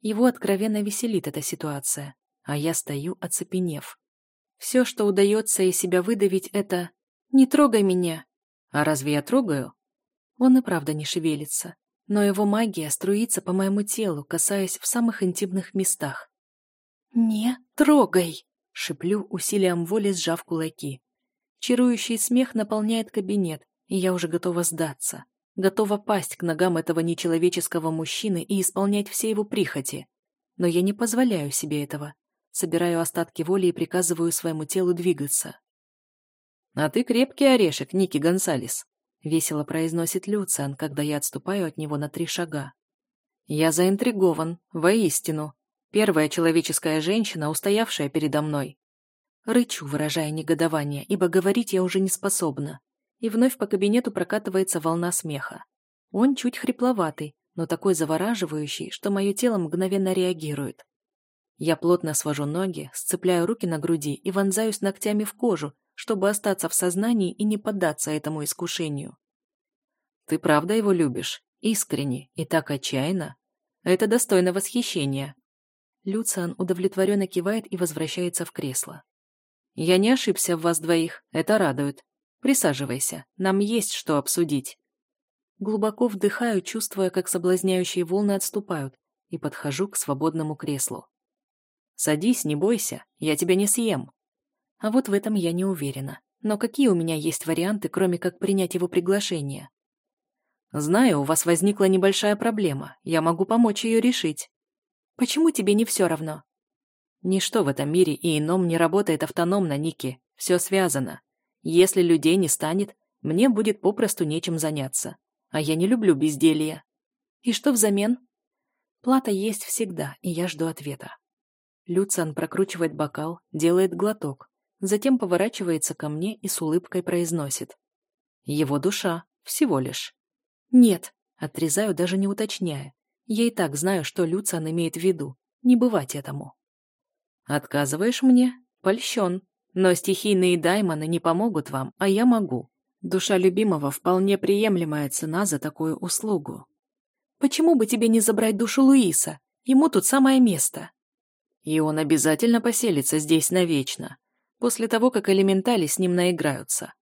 Его откровенно веселит эта ситуация, а я стою, оцепенев. Все, что удается из себя выдавить, это «Не трогай меня!» А разве я трогаю? Он и правда не шевелится, но его магия струится по моему телу, касаясь в самых интимных местах. «Не трогай!» — шиплю, усилием воли сжав кулаки. Чарующий смех наполняет кабинет, и я уже готова сдаться. Готова пасть к ногам этого нечеловеческого мужчины и исполнять все его прихоти. Но я не позволяю себе этого. Собираю остатки воли и приказываю своему телу двигаться. «А ты крепкий орешек, Ники Гонсалес», — весело произносит Люциан, когда я отступаю от него на три шага. «Я заинтригован, воистину. Первая человеческая женщина, устоявшая передо мной. Рычу, выражая негодование, ибо говорить я уже не способна. И вновь по кабинету прокатывается волна смеха. Он чуть хрипловатый, но такой завораживающий, что мое тело мгновенно реагирует. Я плотно свожу ноги, сцепляю руки на груди и вонзаюсь ногтями в кожу, чтобы остаться в сознании и не поддаться этому искушению. Ты правда его любишь? Искренне и так отчаянно? Это достойно восхищения. Люциан удовлетворенно кивает и возвращается в кресло. Я не ошибся в вас двоих, это радует. Присаживайся, нам есть что обсудить. Глубоко вдыхаю, чувствуя, как соблазняющие волны отступают, и подхожу к свободному креслу. Садись, не бойся, я тебя не съем. А вот в этом я не уверена. Но какие у меня есть варианты, кроме как принять его приглашение? Знаю, у вас возникла небольшая проблема. Я могу помочь ее решить. Почему тебе не все равно? Ничто в этом мире и ином не работает автономно, Ники. Все связано. Если людей не станет, мне будет попросту нечем заняться. А я не люблю безделье. И что взамен? Плата есть всегда, и я жду ответа. Люциан прокручивает бокал, делает глоток, затем поворачивается ко мне и с улыбкой произносит. Его душа, всего лишь. Нет, отрезаю, даже не уточняя. Я и так знаю, что Люциан имеет в виду. Не бывать этому. Отказываешь мне? Польщен. Но стихийные даймоны не помогут вам, а я могу. Душа любимого вполне приемлемая цена за такую услугу. Почему бы тебе не забрать душу Луиса? Ему тут самое место. И он обязательно поселится здесь навечно после того, как элементали с ним наиграются.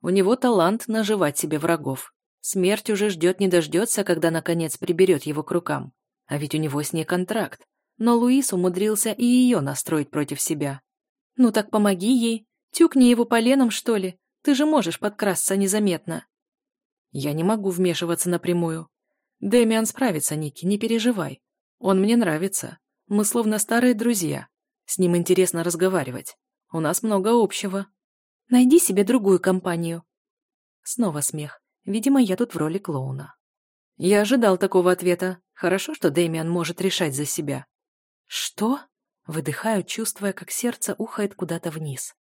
У него талант наживать себе врагов. Смерть уже ждет не дождется, когда наконец приберет его к рукам. А ведь у него с ней контракт. Но Луис умудрился и ее настроить против себя. Ну так помоги ей. Тюкни его поленом, что ли. Ты же можешь подкрасться незаметно. Я не могу вмешиваться напрямую. Дэмиан справится, Ники, не переживай. Он мне нравится. Мы словно старые друзья. С ним интересно разговаривать. У нас много общего. Найди себе другую компанию. Снова смех. Видимо, я тут в роли клоуна. Я ожидал такого ответа. Хорошо, что Дэмиан может решать за себя. Что? Выдыхаю, чувствуя, как сердце ухает куда-то вниз.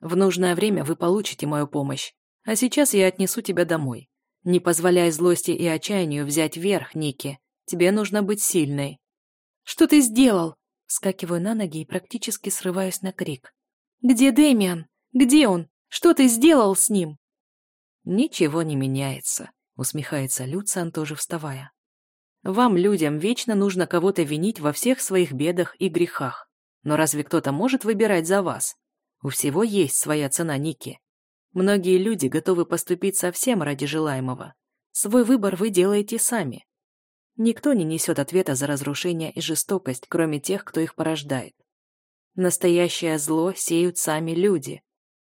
В нужное время вы получите мою помощь. А сейчас я отнесу тебя домой. Не позволяй злости и отчаянию взять верх, Ники. Тебе нужно быть сильной. Что ты сделал? Вскакиваю на ноги и практически срываюсь на крик. «Где Дэмиан? Где он? Что ты сделал с ним?» «Ничего не меняется», — усмехается Люциан, тоже вставая. «Вам, людям, вечно нужно кого-то винить во всех своих бедах и грехах. Но разве кто-то может выбирать за вас? У всего есть своя цена, Ники. Многие люди готовы поступить совсем ради желаемого. Свой выбор вы делаете сами. Никто не несет ответа за разрушение и жестокость, кроме тех, кто их порождает. Настоящее зло сеют сами люди.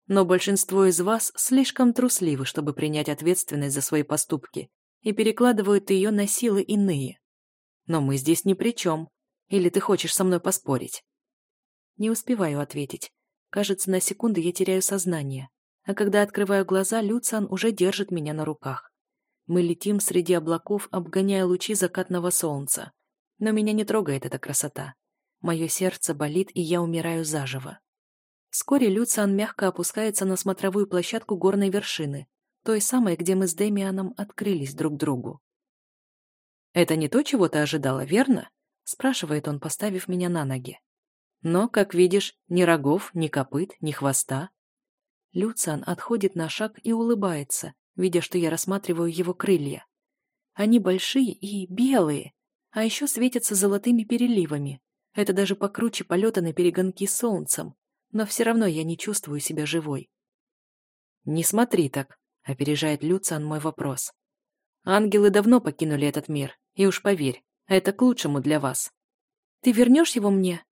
Но большинство из вас слишком трусливы, чтобы принять ответственность за свои поступки, и перекладывают ее на силы иные. Но мы здесь ни при чем. Или ты хочешь со мной поспорить? Не успеваю ответить. Кажется, на секунду я теряю сознание. А когда открываю глаза, Люциан уже держит меня на руках. Мы летим среди облаков, обгоняя лучи закатного солнца. Но меня не трогает эта красота. Мое сердце болит, и я умираю заживо. Вскоре Люциан мягко опускается на смотровую площадку горной вершины, той самой, где мы с Демианом открылись друг другу. «Это не то, чего ты ожидала, верно?» — спрашивает он, поставив меня на ноги. Но, как видишь, ни рогов, ни копыт, ни хвоста. Люциан отходит на шаг и улыбается, видя, что я рассматриваю его крылья. Они большие и белые. а еще светятся золотыми переливами. Это даже покруче полета на перегонки солнцем, но все равно я не чувствую себя живой. «Не смотри так», — опережает Люциан мой вопрос. «Ангелы давно покинули этот мир, и уж поверь, это к лучшему для вас». «Ты вернешь его мне?»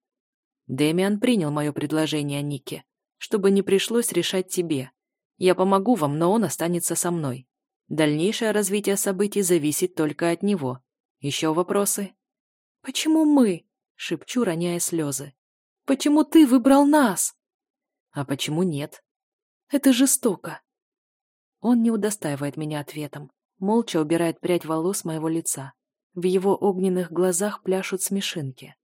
Дэмиан принял мое предложение, Нике, чтобы не пришлось решать тебе. Я помогу вам, но он останется со мной. Дальнейшее развитие событий зависит только от него. Еще вопросы? «Почему мы?» — шепчу, роняя слезы. «Почему ты выбрал нас?» «А почему нет?» «Это жестоко». Он не удостаивает меня ответом, молча убирает прядь волос моего лица. В его огненных глазах пляшут смешинки.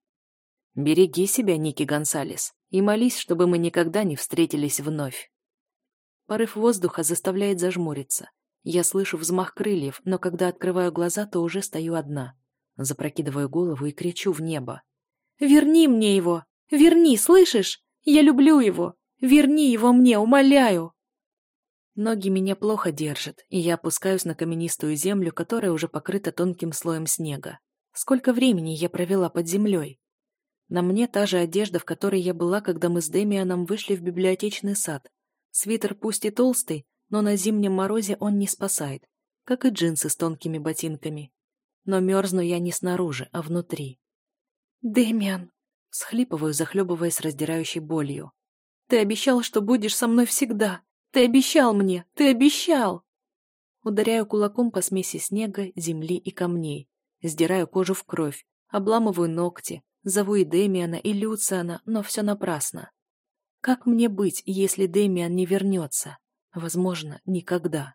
«Береги себя, Ники Гонсалес, и молись, чтобы мы никогда не встретились вновь». Порыв воздуха заставляет зажмуриться. Я слышу взмах крыльев, но когда открываю глаза, то уже стою одна. Запрокидываю голову и кричу в небо. «Верни мне его! Верни, слышишь? Я люблю его! Верни его мне, умоляю!» Ноги меня плохо держат, и я опускаюсь на каменистую землю, которая уже покрыта тонким слоем снега. Сколько времени я провела под землей? На мне та же одежда, в которой я была, когда мы с Демианом вышли в библиотечный сад. Свитер пусть и толстый, но на зимнем морозе он не спасает, как и джинсы с тонкими ботинками. Но мерзну я не снаружи, а внутри. «Дэмиан!» — схлипываю, захлебываясь раздирающей болью. «Ты обещал, что будешь со мной всегда! Ты обещал мне! Ты обещал!» Ударяю кулаком по смеси снега, земли и камней. Сдираю кожу в кровь, обламываю ногти, зову и Дэмиана, и Люциана, но все напрасно. Как мне быть, если Дэмиан не вернется? Возможно, никогда.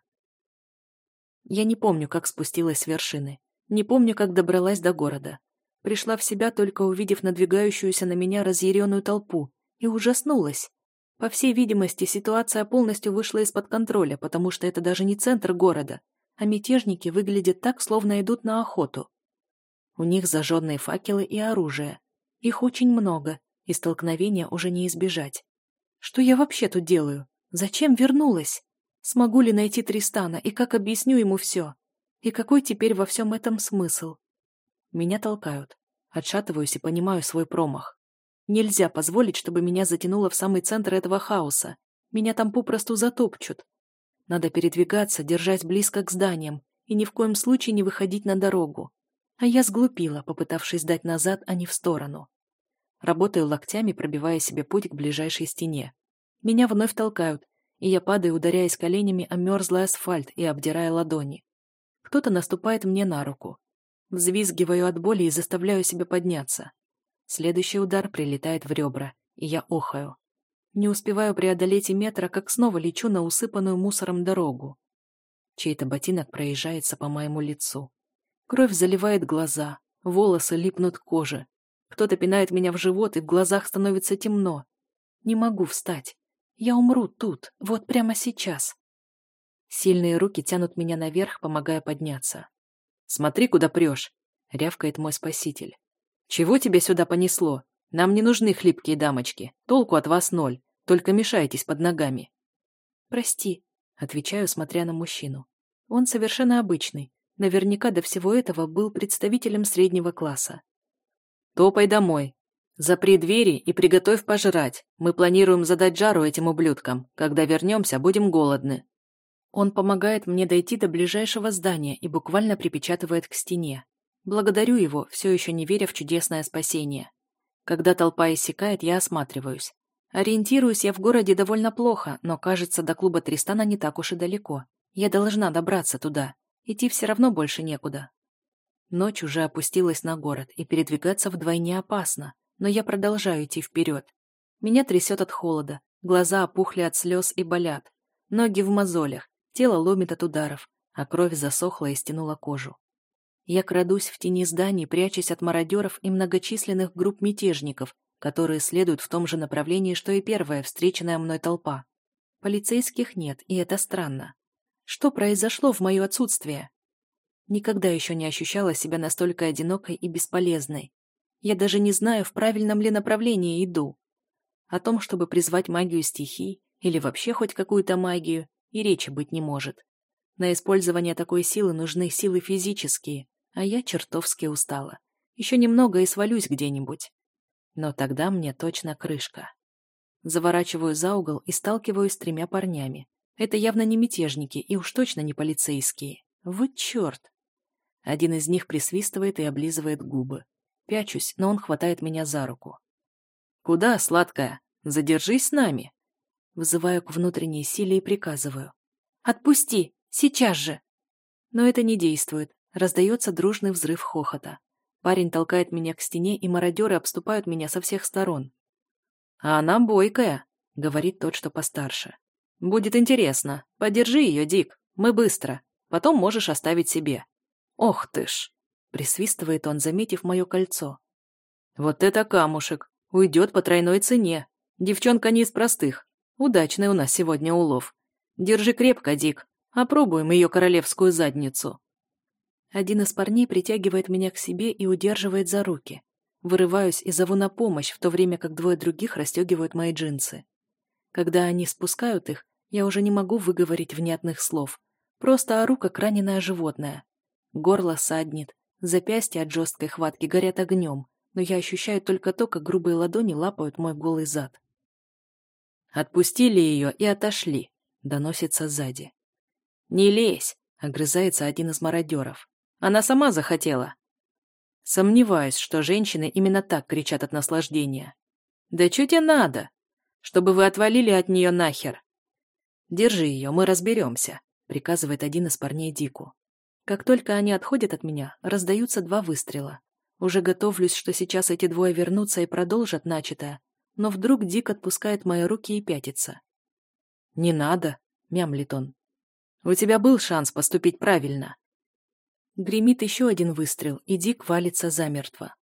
Я не помню, как спустилась с вершины. Не помню, как добралась до города. Пришла в себя, только увидев надвигающуюся на меня разъяренную толпу, и ужаснулась. По всей видимости, ситуация полностью вышла из-под контроля, потому что это даже не центр города, а мятежники выглядят так, словно идут на охоту. У них зажженные факелы и оружие. Их очень много, и столкновения уже не избежать. Что я вообще тут делаю? Зачем вернулась? Смогу ли найти Тристана и как объясню ему все? И какой теперь во всем этом смысл? Меня толкают. Отшатываюсь и понимаю свой промах. Нельзя позволить, чтобы меня затянуло в самый центр этого хаоса. Меня там попросту затопчут. Надо передвигаться, держась близко к зданиям и ни в коем случае не выходить на дорогу. А я сглупила, попытавшись дать назад, а не в сторону. Работаю локтями, пробивая себе путь к ближайшей стене. Меня вновь толкают, и я падаю, ударяясь коленями о мерзлый асфальт и обдирая ладони. Кто-то наступает мне на руку. Взвизгиваю от боли и заставляю себя подняться. Следующий удар прилетает в ребра, и я охаю. Не успеваю преодолеть и метра, как снова лечу на усыпанную мусором дорогу. Чей-то ботинок проезжается по моему лицу. Кровь заливает глаза, волосы липнут к коже. Кто-то пинает меня в живот, и в глазах становится темно. Не могу встать. Я умру тут, вот прямо сейчас. Сильные руки тянут меня наверх, помогая подняться. «Смотри, куда прешь!» — рявкает мой спаситель. «Чего тебя сюда понесло? Нам не нужны хлипкие дамочки. Толку от вас ноль. Только мешайтесь под ногами». «Прости», — отвечаю, смотря на мужчину. Он совершенно обычный. Наверняка до всего этого был представителем среднего класса. «Топай домой. Запри двери и приготовь пожрать. Мы планируем задать жару этим ублюдкам. Когда вернемся, будем голодны». Он помогает мне дойти до ближайшего здания и буквально припечатывает к стене. Благодарю его, все еще не веря в чудесное спасение. Когда толпа иссякает, я осматриваюсь. Ориентируюсь я в городе довольно плохо, но, кажется, до клуба Тристана не так уж и далеко. Я должна добраться туда. Идти все равно больше некуда. Ночь уже опустилась на город, и передвигаться вдвойне опасно но я продолжаю идти вперед. Меня трясет от холода, глаза опухли от слез и болят, ноги в мозолях, тело ломит от ударов, а кровь засохла и стянула кожу. Я крадусь в тени зданий, прячась от мародеров и многочисленных групп мятежников, которые следуют в том же направлении, что и первая встреченная мной толпа. Полицейских нет, и это странно. Что произошло в мое отсутствие? Никогда еще не ощущала себя настолько одинокой и бесполезной. Я даже не знаю, в правильном ли направлении иду. О том, чтобы призвать магию стихий или вообще хоть какую-то магию, и речи быть не может. На использование такой силы нужны силы физические, а я чертовски устала. Еще немного и свалюсь где-нибудь. Но тогда мне точно крышка. Заворачиваю за угол и сталкиваюсь с тремя парнями. Это явно не мятежники и уж точно не полицейские. Вот черт! Один из них присвистывает и облизывает губы. Пячусь, но он хватает меня за руку. «Куда, сладкая? Задержись с нами!» Вызываю к внутренней силе и приказываю. «Отпусти! Сейчас же!» Но это не действует. Раздается дружный взрыв хохота. Парень толкает меня к стене, и мародеры обступают меня со всех сторон. «А она бойкая», — говорит тот, что постарше. «Будет интересно. Подержи ее, Дик. Мы быстро. Потом можешь оставить себе». «Ох ты ж!» — присвистывает он, заметив мое кольцо. «Вот это камушек! Уйдет по тройной цене. Девчонка не из простых. Удачный у нас сегодня улов. Держи крепко, Дик. Опробуем ее королевскую задницу». Один из парней притягивает меня к себе и удерживает за руки. Вырываюсь и зову на помощь, в то время как двое других расстегивают мои джинсы. Когда они спускают их, я уже не могу выговорить внятных слов. Просто ору, как раненое животное. Горло саднет, запястья от жесткой хватки горят огнем, но я ощущаю только то, как грубые ладони лапают мой голый зад. «Отпустили ее и отошли», — доносится сзади. «Не лезь», — огрызается один из мародеров. Она сама захотела. Сомневаюсь, что женщины именно так кричат от наслаждения. Да что тебе надо? Чтобы вы отвалили от нее нахер. Держи ее, мы разберемся, приказывает один из парней Дику. Как только они отходят от меня, раздаются два выстрела. Уже готовлюсь, что сейчас эти двое вернутся и продолжат начатое, но вдруг Дик отпускает мои руки и пятится. «Не надо», — мямлит он. «У тебя был шанс поступить правильно. Гремит еще один выстрел, и Дик валится замертво.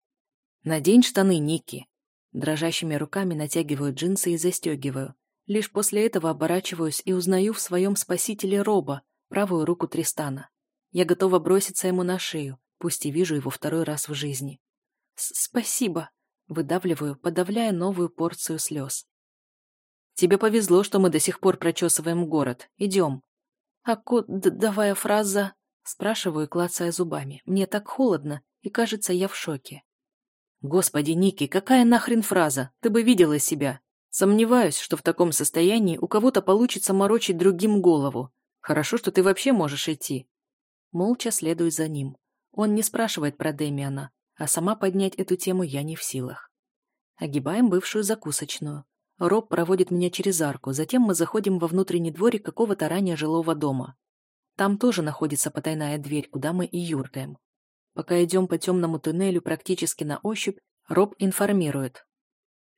«Надень штаны, Ники!» Дрожащими руками натягиваю джинсы и застегиваю. Лишь после этого оборачиваюсь и узнаю в своем спасителе Роба, правую руку Тристана. Я готова броситься ему на шею, пусть и вижу его второй раз в жизни. «Спасибо!» — выдавливаю, подавляя новую порцию слез. «Тебе повезло, что мы до сих пор прочесываем город. Идем». «А код, давая фраза...» Спрашиваю, клацая зубами. Мне так холодно, и кажется, я в шоке. Господи, Ники, какая нахрен фраза? Ты бы видела себя. Сомневаюсь, что в таком состоянии у кого-то получится морочить другим голову. Хорошо, что ты вообще можешь идти. Молча следую за ним. Он не спрашивает про Демиана, а сама поднять эту тему я не в силах. Огибаем бывшую закусочную. Роб проводит меня через арку, затем мы заходим во внутренний дворик какого-то ранее жилого дома. Там тоже находится потайная дверь, куда мы и юркаем. Пока идем по темному туннелю практически на ощупь, Роб информирует.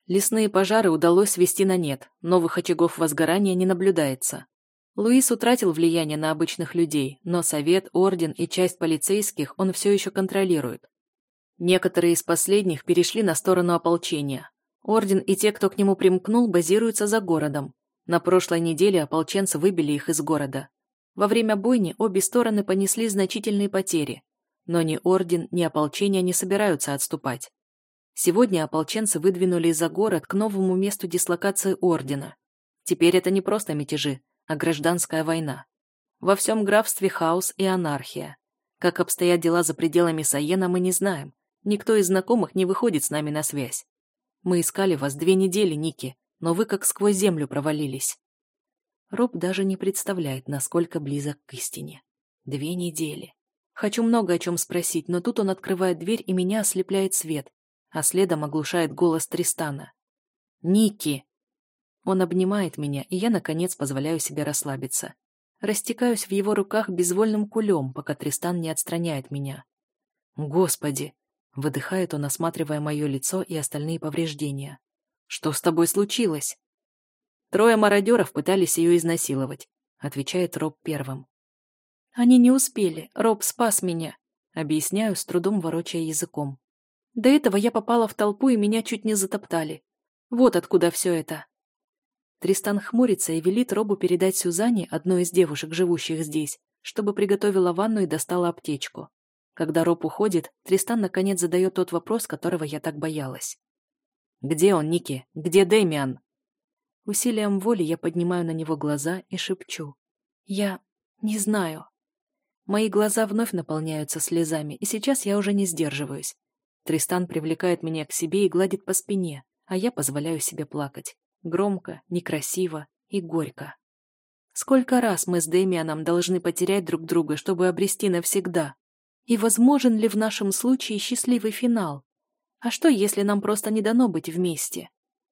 Лесные пожары удалось свести на нет, новых очагов возгорания не наблюдается. Луис утратил влияние на обычных людей, но совет, орден и часть полицейских он все еще контролирует. Некоторые из последних перешли на сторону ополчения. Орден и те, кто к нему примкнул, базируются за городом. На прошлой неделе ополченцы выбили их из города. Во время бойни обе стороны понесли значительные потери, но ни орден, ни ополчение не собираются отступать. Сегодня ополченцы выдвинули за город к новому месту дислокации ордена. Теперь это не просто мятежи, а гражданская война. Во всем графстве хаос и анархия. Как обстоят дела за пределами Саена, мы не знаем. Никто из знакомых не выходит с нами на связь. Мы искали вас две недели, Ники, но вы как сквозь землю провалились. Роб даже не представляет, насколько близок к истине. Две недели. Хочу много о чем спросить, но тут он открывает дверь, и меня ослепляет свет, а следом оглушает голос Тристана. «Ники!» Он обнимает меня, и я, наконец, позволяю себе расслабиться. Растекаюсь в его руках безвольным кулем, пока Тристан не отстраняет меня. «Господи!» — выдыхает он, осматривая мое лицо и остальные повреждения. «Что с тобой случилось?» Трое мародеров пытались ее изнасиловать, отвечает Роб первым. Они не успели, Роб спас меня, объясняю, с трудом ворочая языком. До этого я попала в толпу, и меня чуть не затоптали. Вот откуда все это. Тристан хмурится и велит Робу передать Сюзанне, одной из девушек, живущих здесь, чтобы приготовила ванну и достала аптечку. Когда Роб уходит, Тристан наконец задает тот вопрос, которого я так боялась. «Где он, Ники? Где Дэмиан?» Усилием воли я поднимаю на него глаза и шепчу. «Я не знаю». Мои глаза вновь наполняются слезами, и сейчас я уже не сдерживаюсь. Тристан привлекает меня к себе и гладит по спине, а я позволяю себе плакать. Громко, некрасиво и горько. Сколько раз мы с Дэмианом должны потерять друг друга, чтобы обрести навсегда? И возможен ли в нашем случае счастливый финал? А что, если нам просто не дано быть вместе?